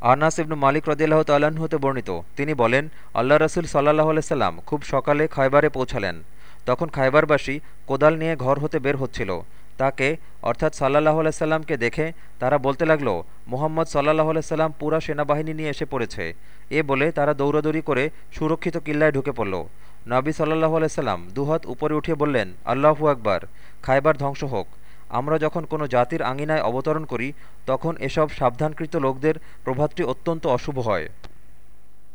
আনাস ইবনু মালিক রদিল্লাহ তাল্লাহ্ন হতে বর্ণিত। তিনি বলেন, আল্লাহ রসুল সাল্লাহ আলাইসাল্লাম খুব সকালে খায়বারে পৌঁছালেন। তখন খায়বারবাসী কোদাল নিয়ে ঘর হতে বের হচ্ছিল। তাকে, অর্থাৎ সাল্লাহ আলাইসাল্লামকে দেখে তারা বলতে লাগল, মোহাম্মদ সাল্লাহ আলাইসাল্লাম পুরা সেনাবাহিনী নিয়ে এসে পড়েছে। এ বলে তারা দৌড়াদৌড়ি করে সুরক্ষিত কিল্লায় ঢুকে পড়ল। নবী সাল্লাহ আলাইসাল্লাম দুহাত উপরে উঠিয়ে বললেন, আল্লাহু আকবার খায়বার ধ্বংস হোক। আমরা যখন কোনো জাতির আঙিনায় অবতরণ করি, তখন এসব সাবধানকৃত লোকদের প্রভাতটি অত্যন্ত অশুভ হয়।